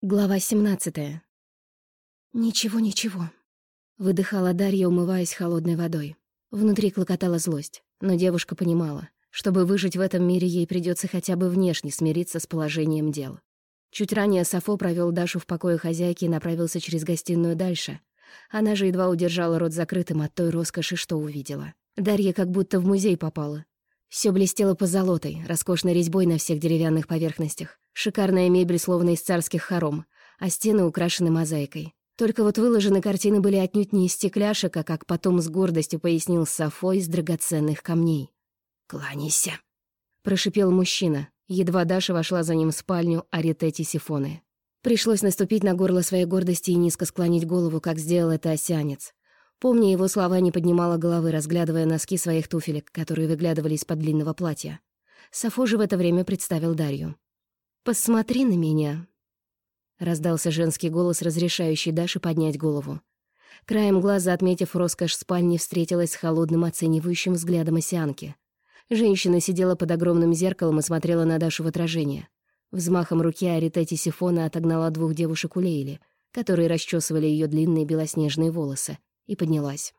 Глава 17. «Ничего, ничего», — выдыхала Дарья, умываясь холодной водой. Внутри клокотала злость, но девушка понимала, чтобы выжить в этом мире, ей придется хотя бы внешне смириться с положением дел. Чуть ранее Сафо провел Дашу в покое хозяйки и направился через гостиную дальше. Она же едва удержала рот закрытым от той роскоши, что увидела. Дарья как будто в музей попала. Все блестело позолотой, роскошной резьбой на всех деревянных поверхностях. Шикарная мебель, словно из царских хором, а стены украшены мозаикой. Только вот выложены картины были отнюдь не из стекляшек, а, как потом с гордостью пояснил Сафо, из драгоценных камней. «Кланяйся», — прошипел мужчина. Едва Даша вошла за ним в спальню Аритети Сифоны. Пришлось наступить на горло своей гордости и низко склонить голову, как сделал это осянец. Помня его слова, не поднимала головы, разглядывая носки своих туфелек, которые выглядывали из-под длинного платья. Сафо же в это время представил Дарью. «Посмотри на меня!» Раздался женский голос, разрешающий Даше поднять голову. Краем глаза, отметив роскошь спальни, встретилась с холодным оценивающим взглядом осянки. Женщина сидела под огромным зеркалом и смотрела на Дашу в отражение. Взмахом руки Аритети Сифона отогнала двух девушек у Лейли, которые расчесывали ее длинные белоснежные волосы, и поднялась.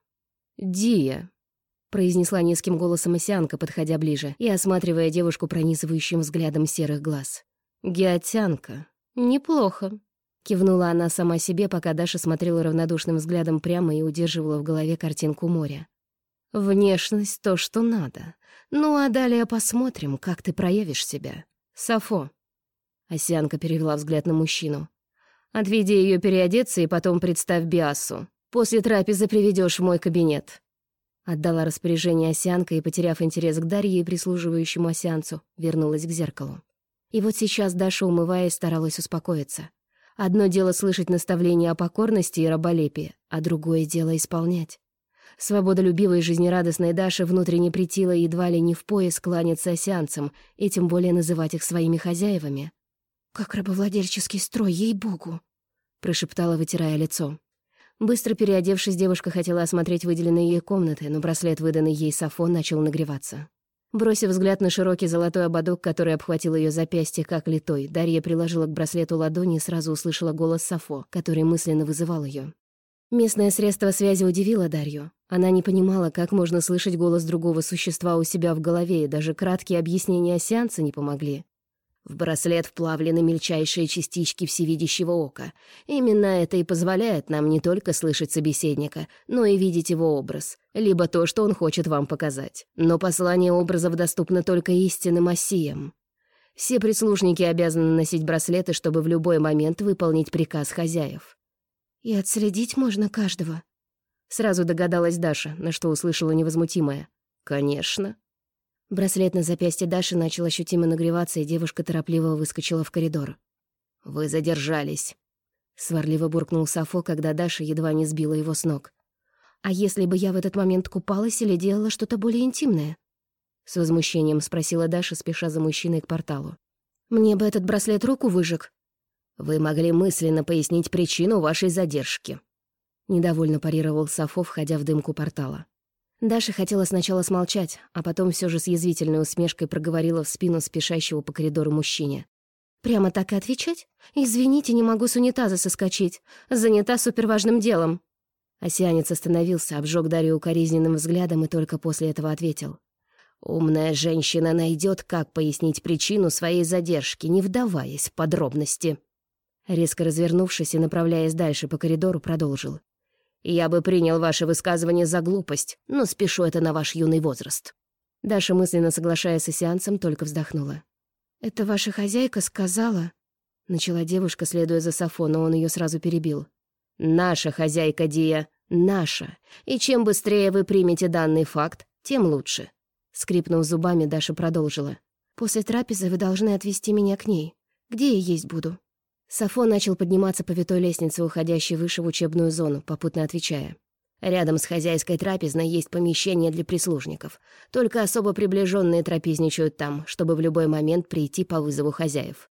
«Дия!» — произнесла низким голосом осянка, подходя ближе и осматривая девушку пронизывающим взглядом серых глаз. «Геотянка. Неплохо», — кивнула она сама себе, пока Даша смотрела равнодушным взглядом прямо и удерживала в голове картинку моря. «Внешность — то, что надо. Ну, а далее посмотрим, как ты проявишь себя. Сафо». Осянка перевела взгляд на мужчину. «Отведи ее переодеться и потом представь Биасу. После трапезы приведешь в мой кабинет». Отдала распоряжение осянка и, потеряв интерес к Дарье и прислуживающему осянцу, вернулась к зеркалу. И вот сейчас Даша, умываясь, старалась успокоиться. Одно дело слышать наставления о покорности и раболепии, а другое дело исполнять. Свободолюбивой и жизнерадостной Даше внутренне притила едва ли не в пояс кланяться осянцам и тем более называть их своими хозяевами. «Как рабовладельческий строй, ей-богу!» — прошептала, вытирая лицо. Быстро переодевшись, девушка хотела осмотреть выделенные ей комнаты, но браслет, выданный ей Сафон, начал нагреваться. Бросив взгляд на широкий золотой ободок, который обхватил ее запястье, как литой, Дарья приложила к браслету ладони и сразу услышала голос Сафо, который мысленно вызывал ее. Местное средство связи удивило Дарью. Она не понимала, как можно слышать голос другого существа у себя в голове, и даже краткие объяснения сеанса не помогли. В браслет вплавлены мельчайшие частички всевидящего ока. Именно это и позволяет нам не только слышать собеседника, но и видеть его образ, либо то, что он хочет вам показать. Но послание образов доступно только истинным осиям. Все прислужники обязаны носить браслеты, чтобы в любой момент выполнить приказ хозяев. «И отследить можно каждого?» Сразу догадалась Даша, на что услышала невозмутимое. «Конечно». Браслет на запястье Даши начал ощутимо нагреваться, и девушка торопливо выскочила в коридор. «Вы задержались», — сварливо буркнул Сафо, когда Даша едва не сбила его с ног. «А если бы я в этот момент купалась или делала что-то более интимное?» С возмущением спросила Даша, спеша за мужчиной к порталу. «Мне бы этот браслет руку выжег». «Вы могли мысленно пояснить причину вашей задержки», — недовольно парировал Сафо, входя в дымку портала. Даша хотела сначала смолчать, а потом все же с язвительной усмешкой проговорила в спину спешащего по коридору мужчине. «Прямо так и отвечать? Извините, не могу с унитаза соскочить. Занята суперважным делом». Осянец остановился, обжег Дарью укоризненным взглядом и только после этого ответил. «Умная женщина найдет, как пояснить причину своей задержки, не вдаваясь в подробности». Резко развернувшись и направляясь дальше по коридору, продолжил. Я бы принял ваше высказывание за глупость, но спешу это на ваш юный возраст». Даша, мысленно соглашаясь с сеансом, только вздохнула. «Это ваша хозяйка сказала?» Начала девушка, следуя за Сафо, но он ее сразу перебил. «Наша хозяйка Дия, наша. И чем быстрее вы примете данный факт, тем лучше». Скрипнув зубами, Даша продолжила. «После трапезы вы должны отвезти меня к ней. Где я есть буду?» Сафо начал подниматься по витой лестнице, уходящей выше в учебную зону, попутно отвечая. «Рядом с хозяйской трапезной есть помещение для прислужников. Только особо приближенные трапезничают там, чтобы в любой момент прийти по вызову хозяев».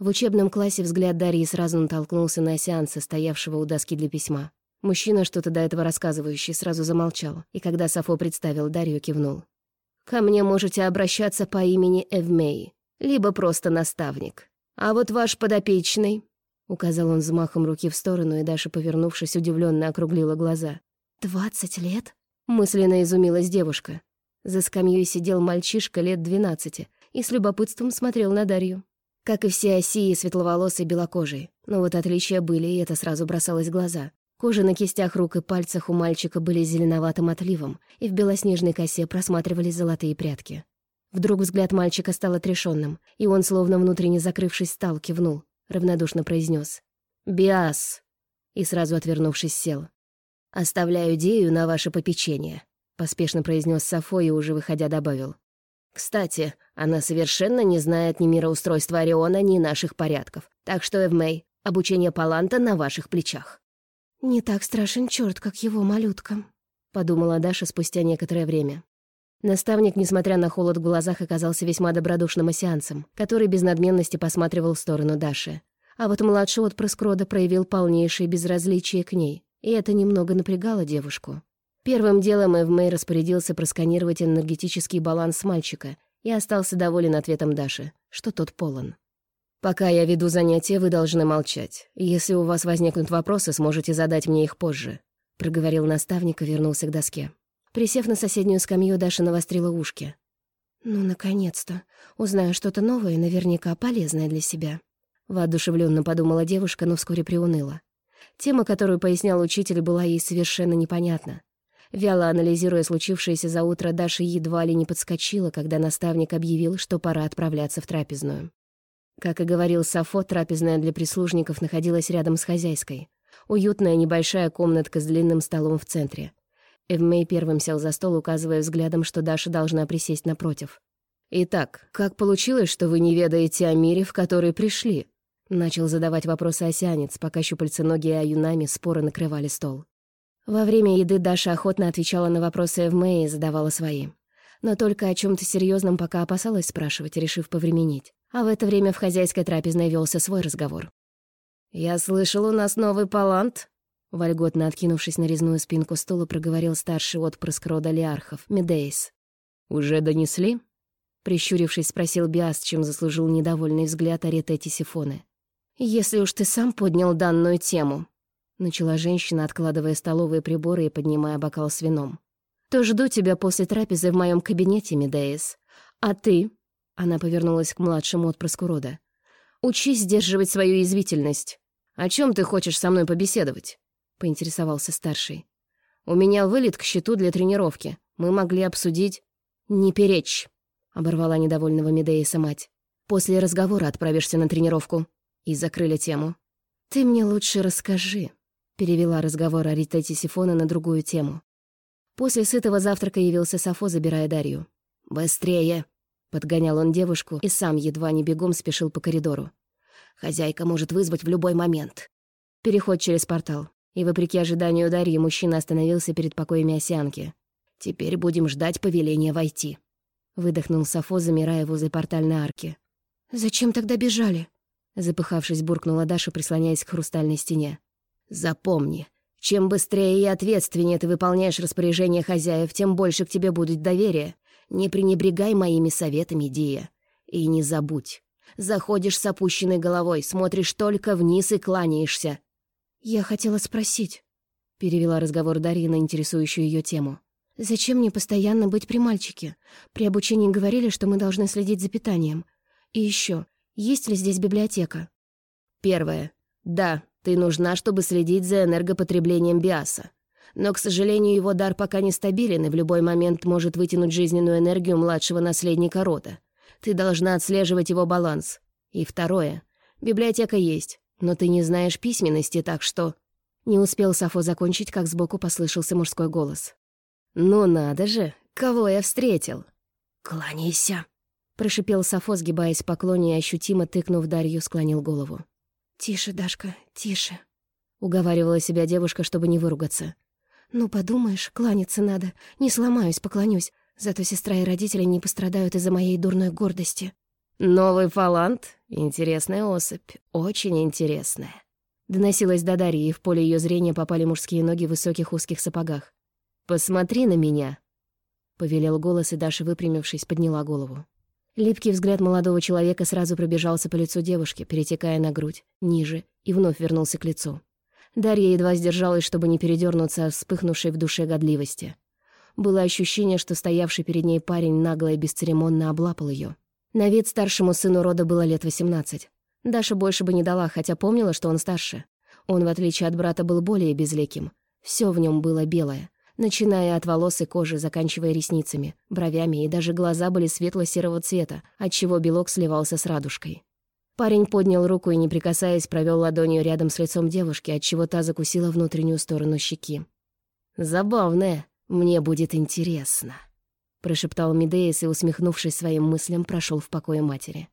В учебном классе взгляд Дарьи сразу натолкнулся на сеанса, стоявшего у доски для письма. Мужчина, что-то до этого рассказывающий, сразу замолчал, и когда Сафо представил, Дарью кивнул. «Ко мне можете обращаться по имени Эвмей, либо просто наставник. А вот ваш подопечный...» Указал он взмахом руки в сторону, и Даша, повернувшись, удивленно округлила глаза. «Двадцать лет?» — мысленно изумилась девушка. За скамьей сидел мальчишка лет двенадцати и с любопытством смотрел на Дарью. Как и все осии, светловолосые белокожие. Но вот отличия были, и это сразу бросалось в глаза. Кожа на кистях рук и пальцах у мальчика были зеленоватым отливом, и в белоснежной косе просматривались золотые прядки. Вдруг взгляд мальчика стал отрешенным, и он, словно внутренне закрывшись, стал, кивнул, равнодушно произнес: «Биас!» и сразу отвернувшись сел. «Оставляю идею на ваше попечение», — поспешно произнес Сафо и уже выходя добавил. «Кстати, она совершенно не знает ни мироустройства Ориона, ни наших порядков, так что, Эвмей, обучение Паланта на ваших плечах». «Не так страшен черт, как его малютка», — подумала Даша спустя некоторое время. Наставник, несмотря на холод в глазах, оказался весьма добродушным осеансом, который без надменности посматривал в сторону Даши. А вот младший отпрыск рода проявил полнейшее безразличие к ней, и это немного напрягало девушку. Первым делом Эвмей распорядился просканировать энергетический баланс мальчика и остался доволен ответом Даши, что тот полон. «Пока я веду занятия, вы должны молчать. Если у вас возникнут вопросы, сможете задать мне их позже», — проговорил наставник и вернулся к доске. Присев на соседнюю скамью, Даша навострила ушки. «Ну, наконец-то. Узнаю что-то новое, наверняка полезное для себя». Воодушевленно подумала девушка, но вскоре приуныла. Тема, которую пояснял учитель, была ей совершенно непонятна. Вяло анализируя случившееся за утро, Даша едва ли не подскочила, когда наставник объявил, что пора отправляться в трапезную. Как и говорил Сафо, трапезная для прислужников находилась рядом с хозяйской. Уютная небольшая комнатка с длинным столом в центре. Эвмей первым сел за стол, указывая взглядом, что Даша должна присесть напротив. «Итак, как получилось, что вы не ведаете о мире, в который пришли?» Начал задавать вопросы осянец, пока щупальца ноги и аюнами споры накрывали стол. Во время еды Даша охотно отвечала на вопросы Эвмея и задавала свои. Но только о чем то серьезном пока опасалась спрашивать, решив повременить. А в это время в хозяйской трапезной велся свой разговор. «Я слышал, у нас новый палант», — вольготно откинувшись на резную спинку стула, проговорил старший отпрыск рода Лиархов, Медейс. «Уже донесли?» Прищурившись, спросил Биас, чем заслужил недовольный взгляд Аретети Сифоны. «Если уж ты сам поднял данную тему», — начала женщина, откладывая столовые приборы и поднимая бокал с вином, «то жду тебя после трапезы в моем кабинете, Медеис. А ты она повернулась к младшему отпрыску рода. «Учись сдерживать свою язвительность. О чем ты хочешь со мной побеседовать?» — поинтересовался старший. «У меня вылет к счету для тренировки. Мы могли обсудить...» «Не перечь!» — оборвала недовольного Медеиса мать. «После разговора отправишься на тренировку». И закрыли тему. «Ты мне лучше расскажи», — перевела разговор о Ритете Сифона на другую тему. После сытого завтрака явился Сафо, забирая Дарью. «Быстрее!» Подгонял он девушку и сам едва не бегом спешил по коридору. «Хозяйка может вызвать в любой момент». Переход через портал. И, вопреки ожиданию Дарьи, мужчина остановился перед покоями осянки. «Теперь будем ждать повеления войти». Выдохнул Сафо, замирая возле портальной арки. «Зачем тогда бежали?» Запыхавшись, буркнула Даша, прислоняясь к хрустальной стене. «Запомни, чем быстрее и ответственнее ты выполняешь распоряжение хозяев, тем больше к тебе будет доверие, не пренебрегай моими советами, Дия. И не забудь. Заходишь с опущенной головой, смотришь только вниз и кланяешься. «Я хотела спросить», — перевела разговор Дарья на интересующую ее тему. «Зачем мне постоянно быть при мальчике? При обучении говорили, что мы должны следить за питанием. И еще, есть ли здесь библиотека?» Первое. Да, ты нужна, чтобы следить за энергопотреблением биаса. Но, к сожалению, его дар пока нестабилен и в любой момент может вытянуть жизненную энергию младшего наследника рода. Ты должна отслеживать его баланс. И второе. Библиотека есть, но ты не знаешь письменности, так что...» Не успел Сафо закончить, как сбоку послышался мужской голос. «Ну надо же, кого я встретил!» «Кланяйся!» — прошипел Сафо, сгибаясь в поклоне и ощутимо тыкнув Дарью, склонил голову. «Тише, Дашка, тише!» — уговаривала себя девушка, чтобы не выругаться. «Ну, подумаешь, кланяться надо. Не сломаюсь, поклонюсь. Зато сестра и родители не пострадают из-за моей дурной гордости». «Новый фалант? Интересная особь. Очень интересная». Доносилась до Дарьи, и в поле ее зрения попали мужские ноги в высоких узких сапогах. «Посмотри на меня!» Повелел голос, и Даша, выпрямившись, подняла голову. Липкий взгляд молодого человека сразу пробежался по лицу девушки, перетекая на грудь, ниже, и вновь вернулся к лицу. Дарья едва сдержалась, чтобы не передернуться от вспыхнувшей в душе годливости. Было ощущение, что стоявший перед ней парень нагло и бесцеремонно облапал ее. На вид старшему сыну рода было лет восемнадцать. Даша больше бы не дала, хотя помнила, что он старше. Он, в отличие от брата, был более безликим. Все в нем было белое начиная от волос и кожи, заканчивая ресницами, бровями, и даже глаза были светло-серого цвета, отчего белок сливался с радужкой. Парень поднял руку и, не прикасаясь, провел ладонью рядом с лицом девушки, отчего та закусила внутреннюю сторону щеки. «Забавное. Мне будет интересно», — прошептал Медеис и, усмехнувшись своим мыслям, прошел в покое матери.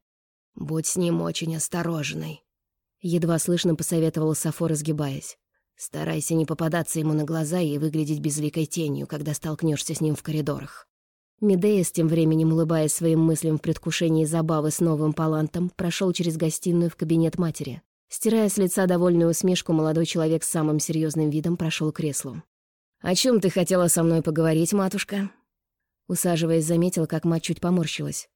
«Будь с ним очень осторожной», — едва слышно посоветовал Сафо, разгибаясь. Старайся не попадаться ему на глаза и выглядеть безликой тенью, когда столкнешься с ним в коридорах. Медея, тем временем улыбаясь своим мыслям в предвкушении забавы с новым палантом, прошел через гостиную в кабинет матери. Стирая с лица довольную усмешку, молодой человек с самым серьезным видом прошел к креслу. «О чем ты хотела со мной поговорить, матушка?» Усаживаясь, заметил, как мать чуть поморщилась.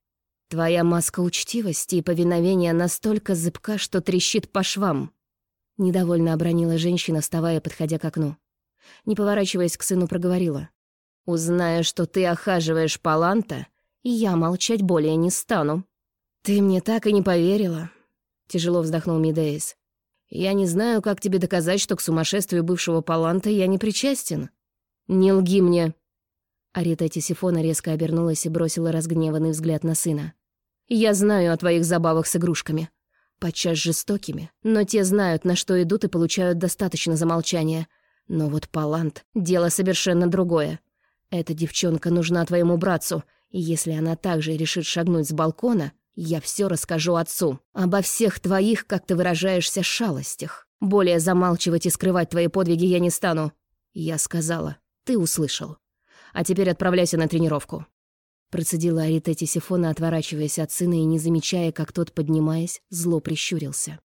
«Твоя маска учтивости и повиновения настолько зыбка, что трещит по швам. Недовольно обронила женщина, вставая, подходя к окну. Не поворачиваясь к сыну, проговорила. «Узнаю, что ты охаживаешь Паланта, я молчать более не стану». «Ты мне так и не поверила», — тяжело вздохнул Мидеис. «Я не знаю, как тебе доказать, что к сумасшествию бывшего Паланта я не причастен». «Не лги мне!» Арита Тисифона резко обернулась и бросила разгневанный взгляд на сына. «Я знаю о твоих забавах с игрушками подчас жестокими, но те знают, на что идут и получают достаточно замолчания. Но вот Палант — дело совершенно другое. Эта девчонка нужна твоему братцу, и если она также решит шагнуть с балкона, я все расскажу отцу. Обо всех твоих, как ты выражаешься, шалостях. Более замалчивать и скрывать твои подвиги я не стану. Я сказала, ты услышал. А теперь отправляйся на тренировку. Процедила Арита Тисифона, отворачиваясь от сына и не замечая, как тот, поднимаясь, зло прищурился.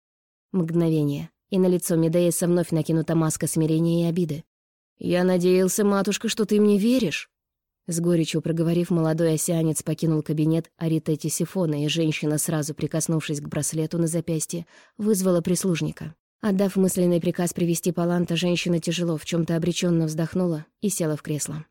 Мгновение, и на лицо Медеиса вновь накинута маска смирения и обиды. «Я надеялся, матушка, что ты мне веришь?» С горечью проговорив, молодой осянец покинул кабинет Ариты Тисифона, и женщина, сразу прикоснувшись к браслету на запястье, вызвала прислужника. Отдав мысленный приказ привести Паланта, женщина тяжело в чем то обреченно вздохнула и села в кресло.